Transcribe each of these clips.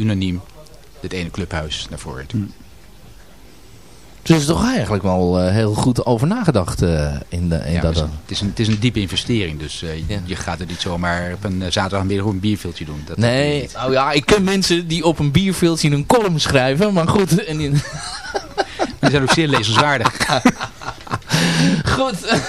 unaniem het ene clubhuis naar voren toe. Dus er is toch eigenlijk wel uh, heel goed over nagedacht uh, in, de, in ja, dat. Het is, een, het, is een, het is een diepe investering, dus uh, ja. je gaat het niet zomaar op een zaterdagmiddag een bierveeltje doen. Dat nee, nou ja, ik ken mensen die op een bierveeltje een column schrijven, maar goed. En in... Die zijn ook zeer lezenswaardig. Goed.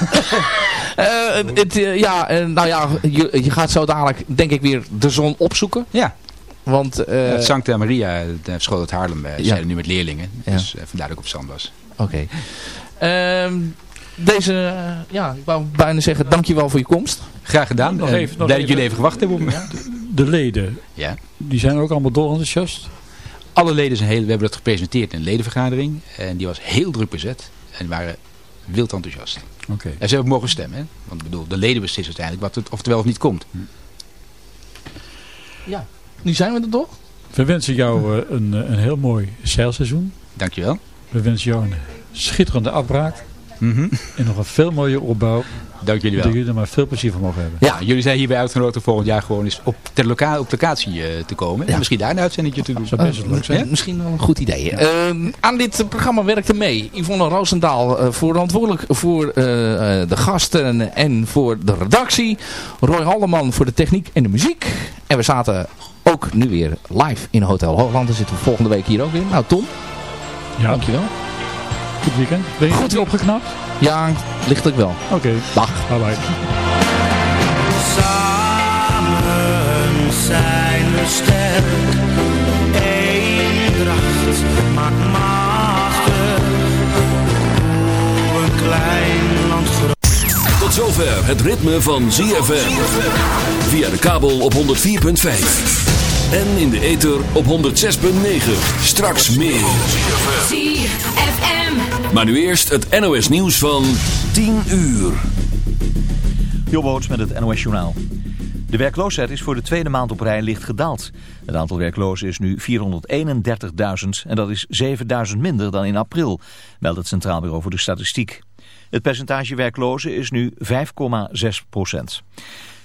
het, ja, nou ja, je, je gaat zo dadelijk denk ik weer de zon opzoeken. Ja. Want, uh, ja, Sancta Maria, de school uit Haarlem, uh, zijn nu met leerlingen. Dus uh, vandaar dat ik op stand was. Oké. Okay. Um, deze, ja, ik wou bijna zeggen, dankjewel voor je komst. Graag gedaan. Nog even, nog blij dat jullie even gewacht hebben op me. De, de, leden, ja. die zijn ook allemaal dolenthousiast? Alle leden zijn heel, we hebben dat gepresenteerd in een ledenvergadering. En die was heel druk bezet. En waren wild enthousiast. Okay. En ze hebben mogen stemmen. Hè? Want bedoel, de leden beslissen uiteindelijk wat het oftewel of niet komt. Hm. Ja. Nu zijn we er toch? We wensen jou uh, een, een heel mooi zeilseizoen. Dankjewel. We wensen jou een schitterende afbraak. Mm -hmm. En nog een veel mooie opbouw. Dank jullie wel. Dat jullie er maar veel plezier van mogen hebben. Ja, jullie zijn hierbij uitgenodigd om volgend jaar gewoon eens op, ter loka op locatie uh, te komen. Ja. En misschien daar een uitzending te doen. Zou best leuk zijn. Ja? Misschien wel een goed idee. Ja. Uh, aan dit programma werkte mee Yvonne Roosendaal, uh, verantwoordelijk voor de gasten en voor de redactie. Roy Halleman voor de techniek en de muziek. En we zaten ook nu weer live in Hotel Hoogland. Dan zitten we volgende week hier ook weer. Nou Tom, ja. dankjewel. Goed weekend. Ben je goed weer opgeknapt? Ja, lichtelijk wel. Oké. Okay. Dag. Bye bye. Samen zijn we sterk. Eendracht maakt machtig. Hoe een klein land. Tot zover het ritme van ZFM. Via de kabel op 104.5. En in de ether op 106.9. Straks meer. ZFM. Maar nu eerst het NOS nieuws van 10 uur. Jobboots met het NOS journaal. De werkloosheid is voor de tweede maand op rij licht gedaald. Het aantal werklozen is nu 431.000 en dat is 7.000 minder dan in april, meldt het Centraal Bureau voor de Statistiek. Het percentage werklozen is nu 5,6 procent.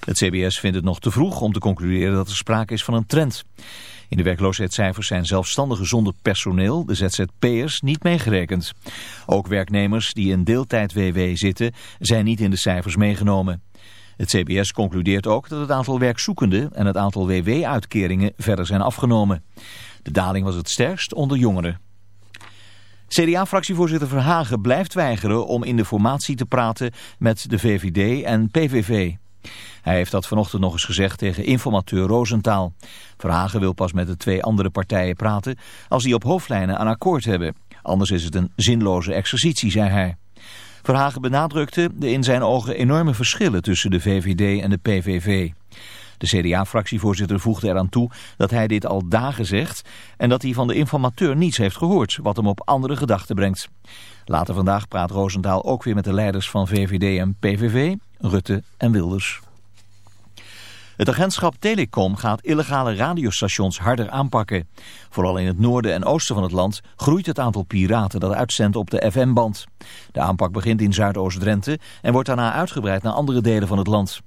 Het CBS vindt het nog te vroeg om te concluderen dat er sprake is van een trend. In de werkloosheidscijfers zijn zelfstandigen zonder personeel, de ZZP'ers, niet meegerekend. Ook werknemers die in deeltijd-WW zitten, zijn niet in de cijfers meegenomen. Het CBS concludeert ook dat het aantal werkzoekenden en het aantal WW-uitkeringen verder zijn afgenomen. De daling was het sterkst onder jongeren. CDA-fractievoorzitter Verhagen blijft weigeren om in de formatie te praten met de VVD en PVV. Hij heeft dat vanochtend nog eens gezegd tegen informateur Roosentaal. Verhagen wil pas met de twee andere partijen praten als die op hoofdlijnen een akkoord hebben. Anders is het een zinloze exercitie, zei hij. Verhagen benadrukte de in zijn ogen enorme verschillen tussen de VVD en de PVV. De CDA-fractievoorzitter voegde eraan toe dat hij dit al dagen zegt en dat hij van de informateur niets heeft gehoord wat hem op andere gedachten brengt. Later vandaag praat Roosentaal ook weer met de leiders van VVD en PVV, Rutte en Wilders. Het agentschap Telecom gaat illegale radiostations harder aanpakken. Vooral in het noorden en oosten van het land groeit het aantal piraten dat uitzendt op de FM-band. De aanpak begint in Zuidoost-Drenthe en wordt daarna uitgebreid naar andere delen van het land.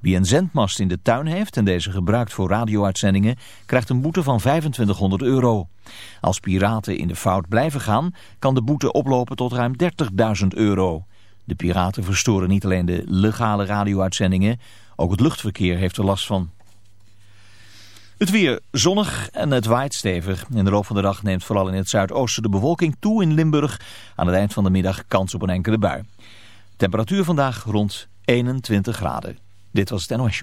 Wie een zendmast in de tuin heeft en deze gebruikt voor radio-uitzendingen, krijgt een boete van 2500 euro. Als piraten in de fout blijven gaan, kan de boete oplopen tot ruim 30.000 euro. De piraten verstoren niet alleen de legale radio-uitzendingen, ook het luchtverkeer heeft er last van. Het weer zonnig en het waait stevig. In de loop van de dag neemt vooral in het zuidoosten de bewolking toe in Limburg. Aan het eind van de middag kans op een enkele bui. Temperatuur vandaag rond 21 graden. Dit was het NOS.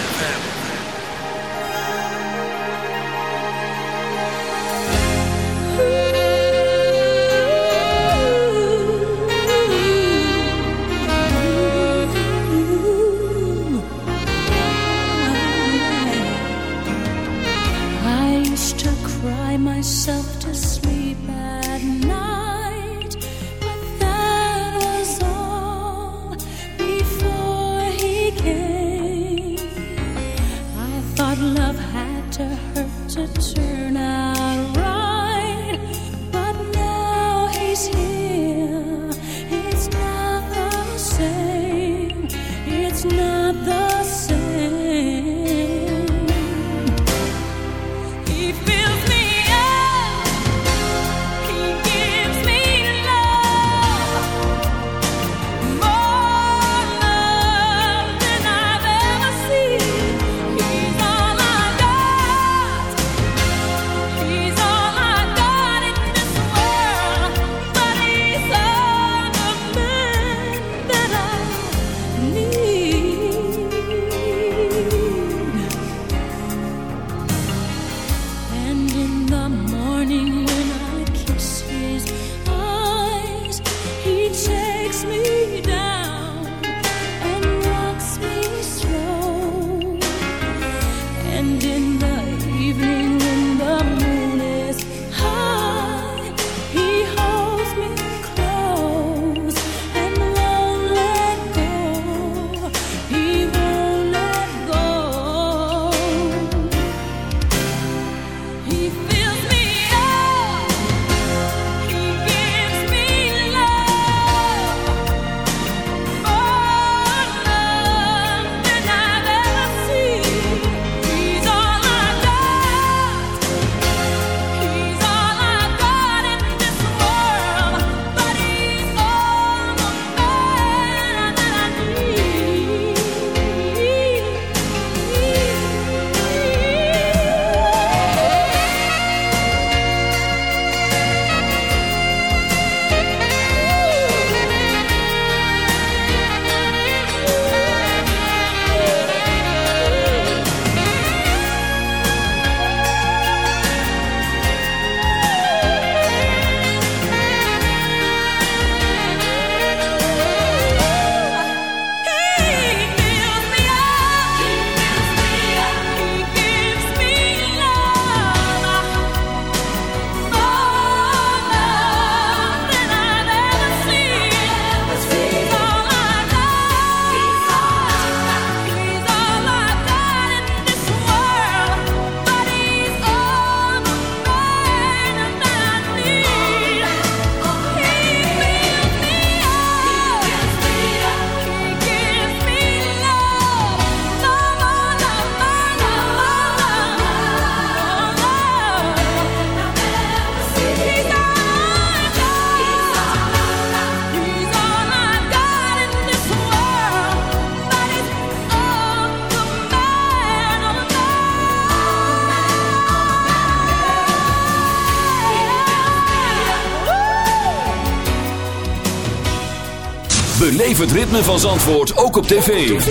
het ritme van Zandvoort ook op tv.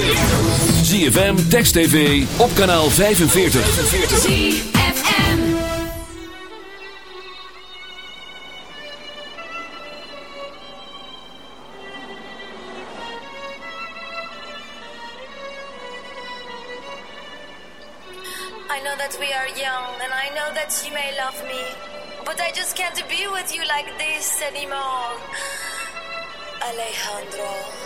ZFM, Text TV, op kanaal 45. I know that we are young and I know that you may love me. But I just can't be with you like this anymore. Alejandro.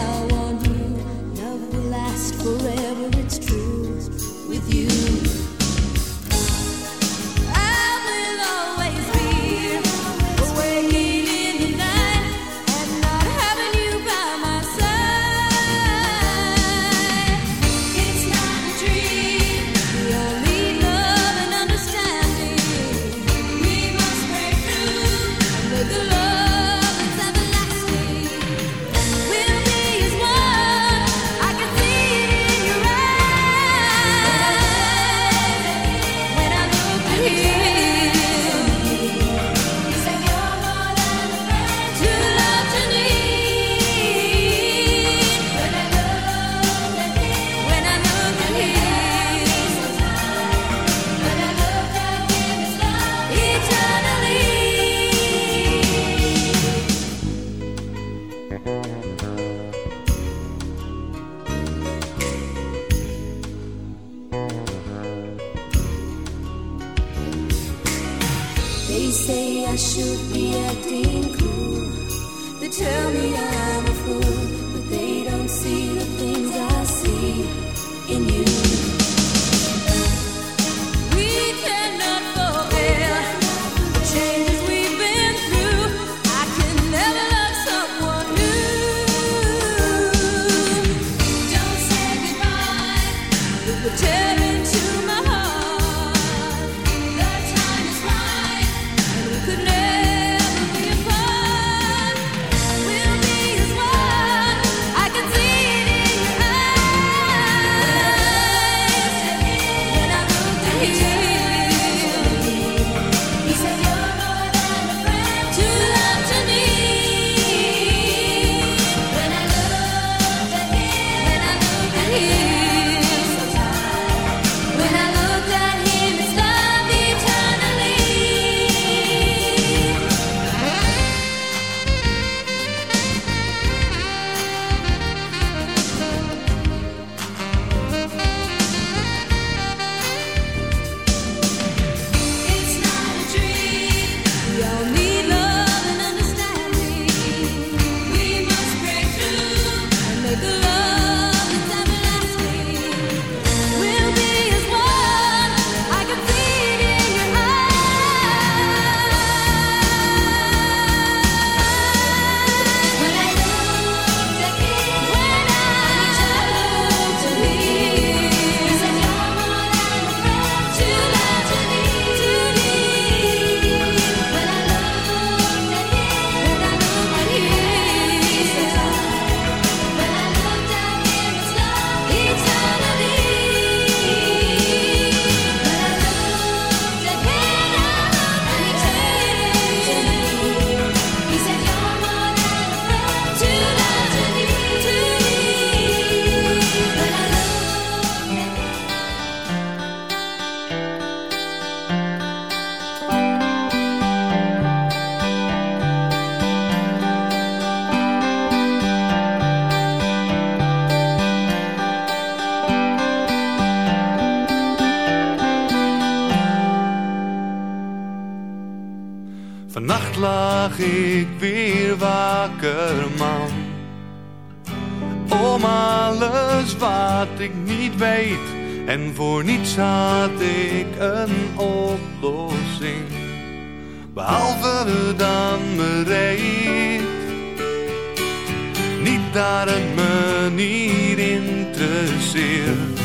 I want you. Love will last forever, it's true with you. alles wat ik niet weet. En voor niets had ik een oplossing. Behalve dan bereid. Niet daar een niet interesseert.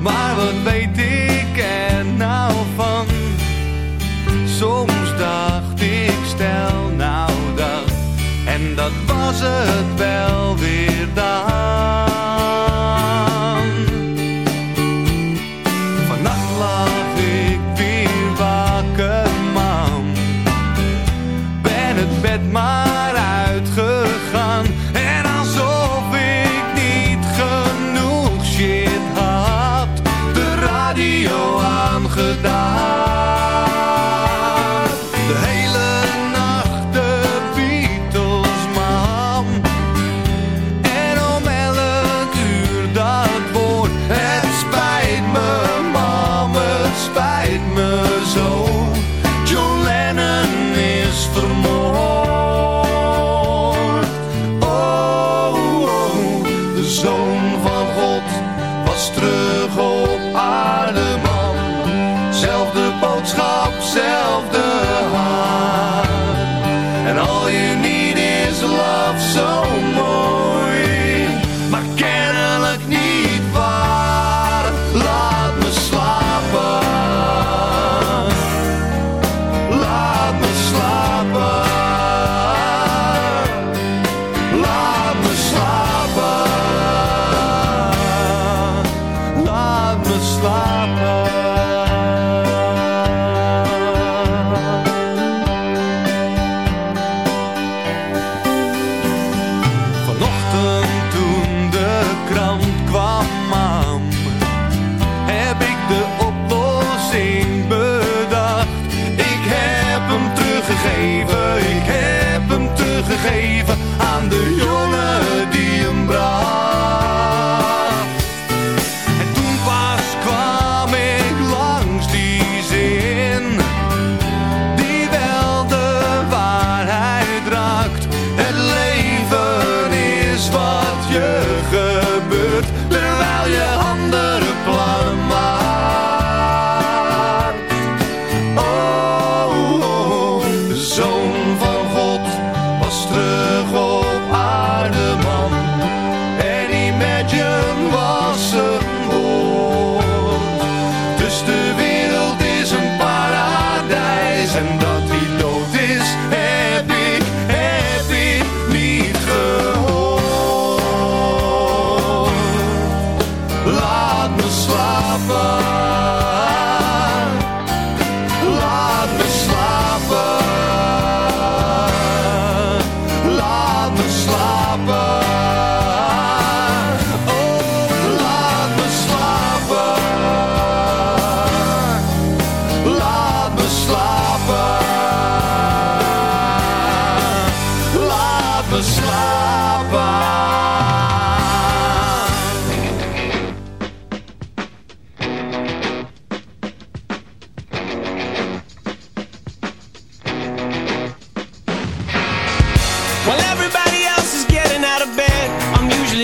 Maar wat weet ik er nou van? Soms dacht ik stel nou en dat was het wel weer daar.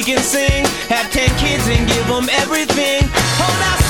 we can sing. Have ten kids and give them everything. Hold our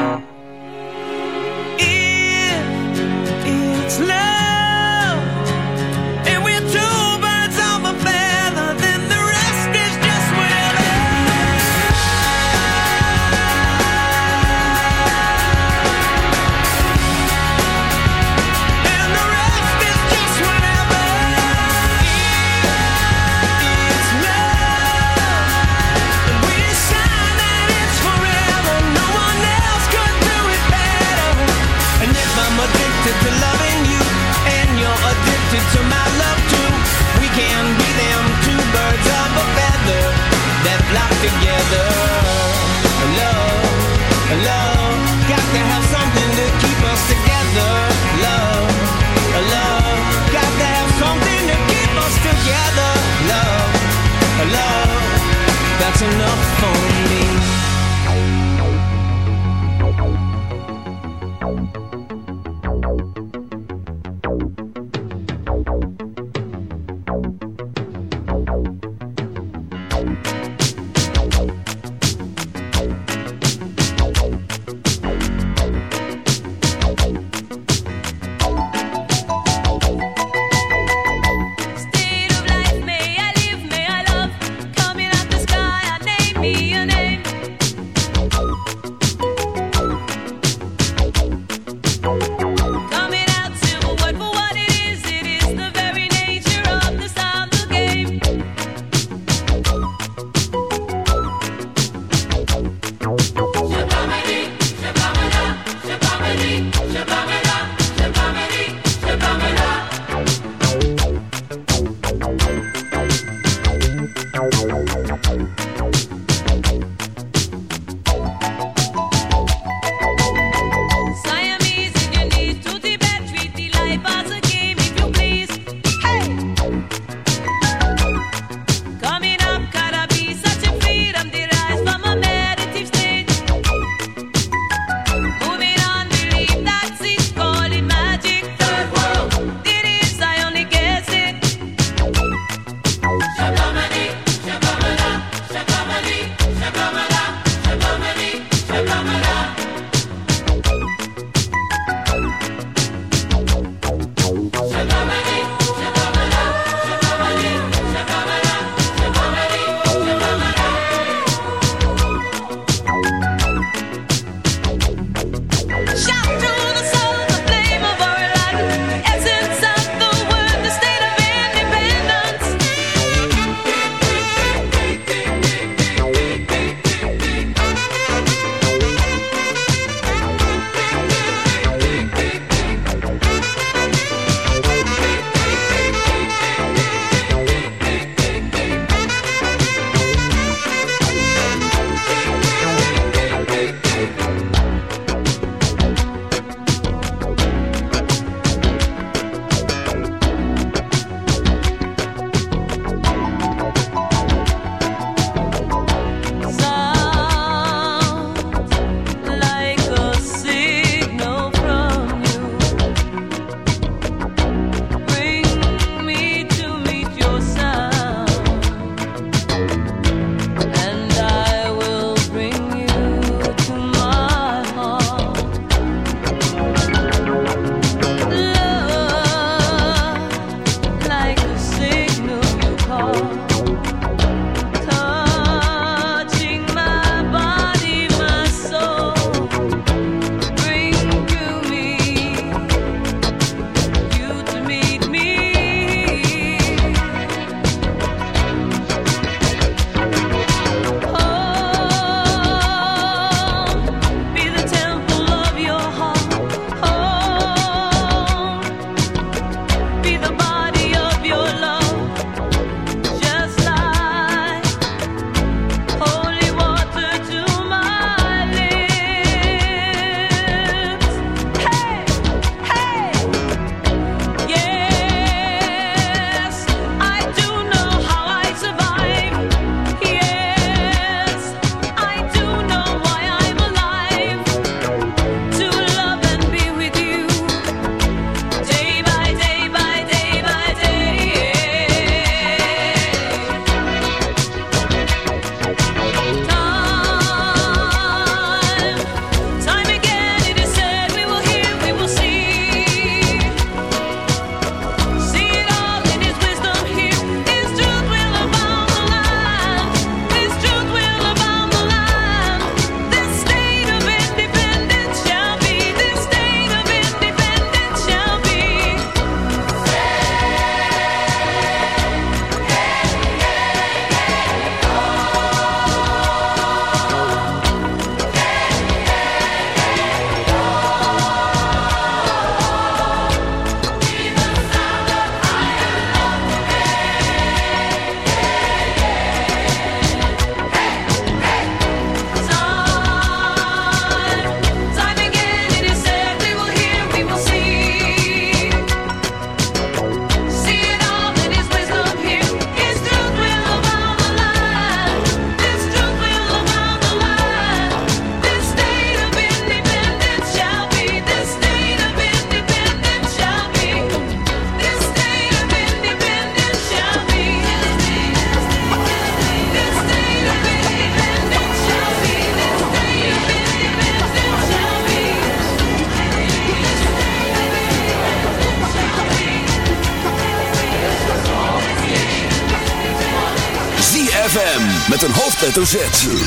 hoofdletter Z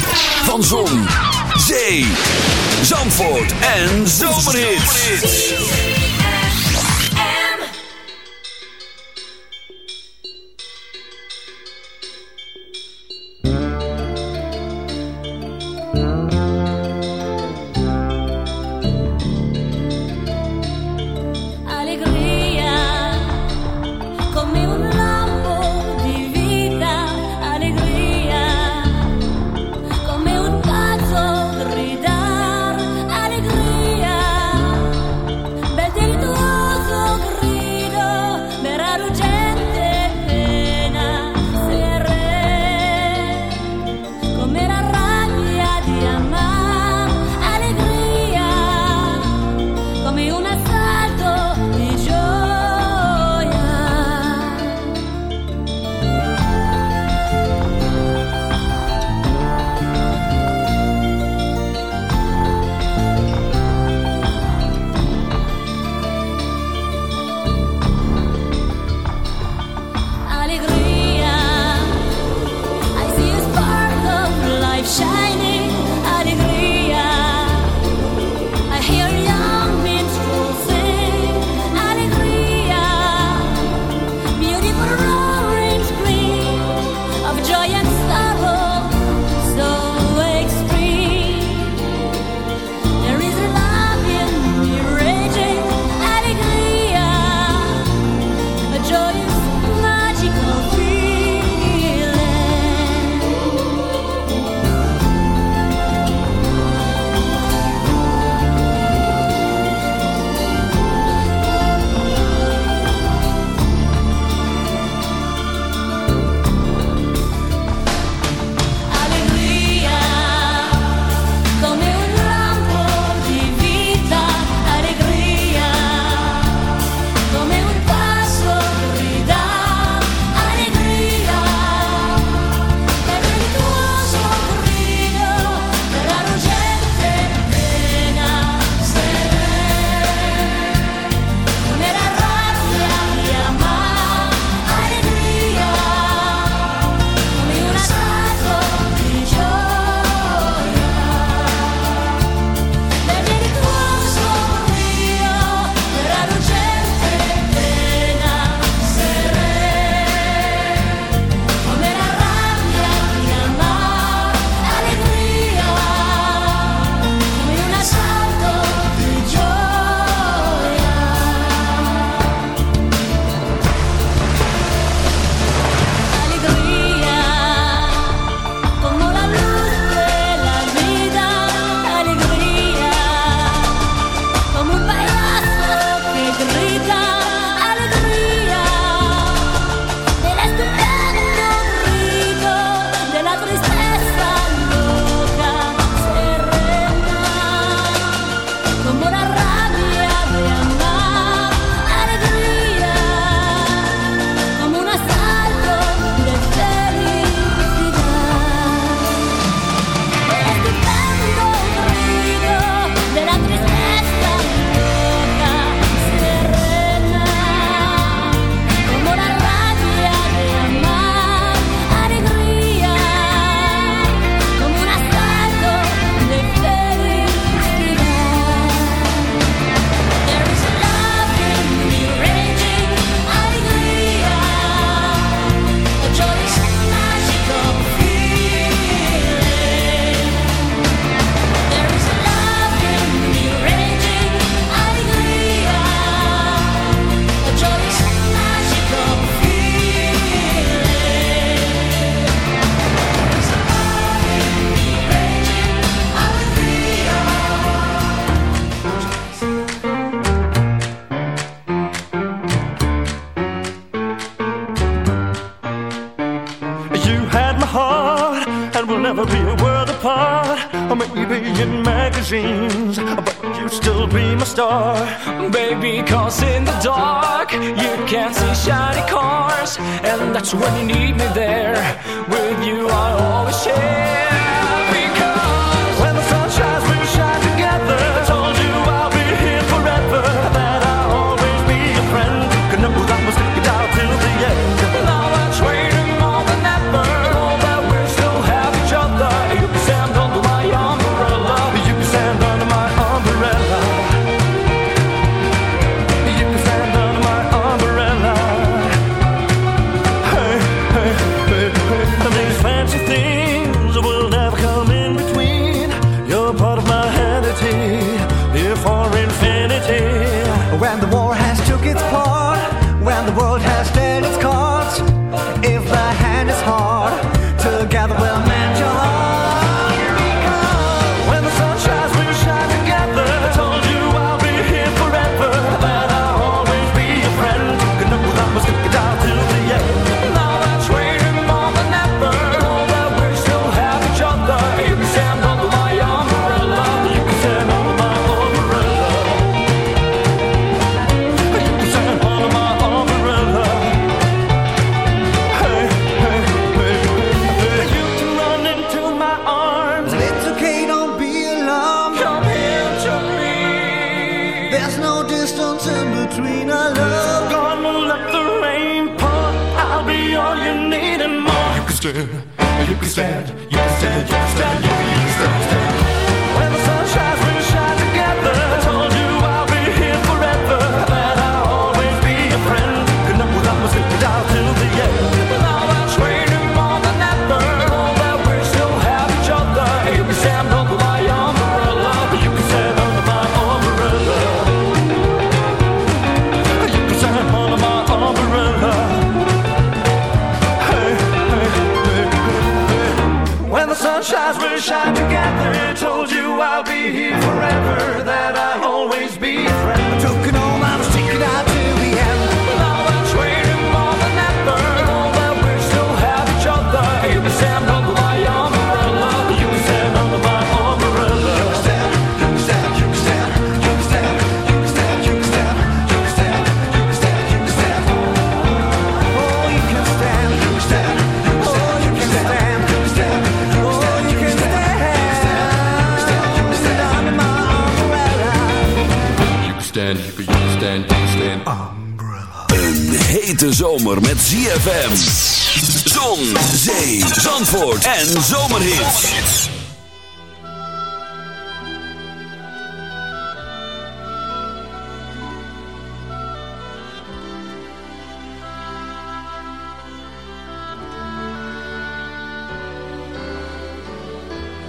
baby cause in the dark you can't see shiny cars and that's when you need me there. With you i always share.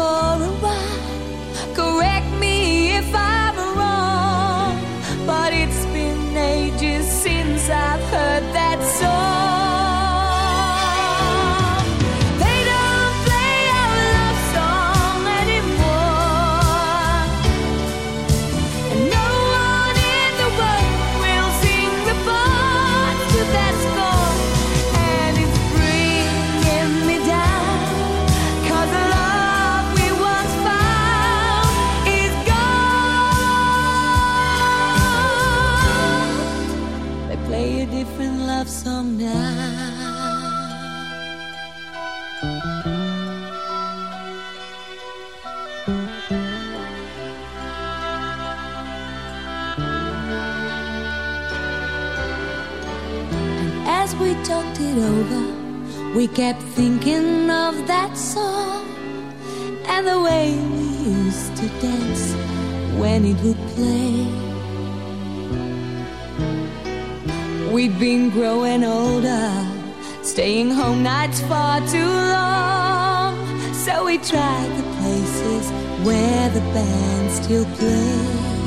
for a while. Correct me if I'm wrong, but it's been ages since I've heard that song. We kept thinking of that song and the way we used to dance when it would play. We'd been growing older, staying home nights far too long. So we tried the places where the band still played.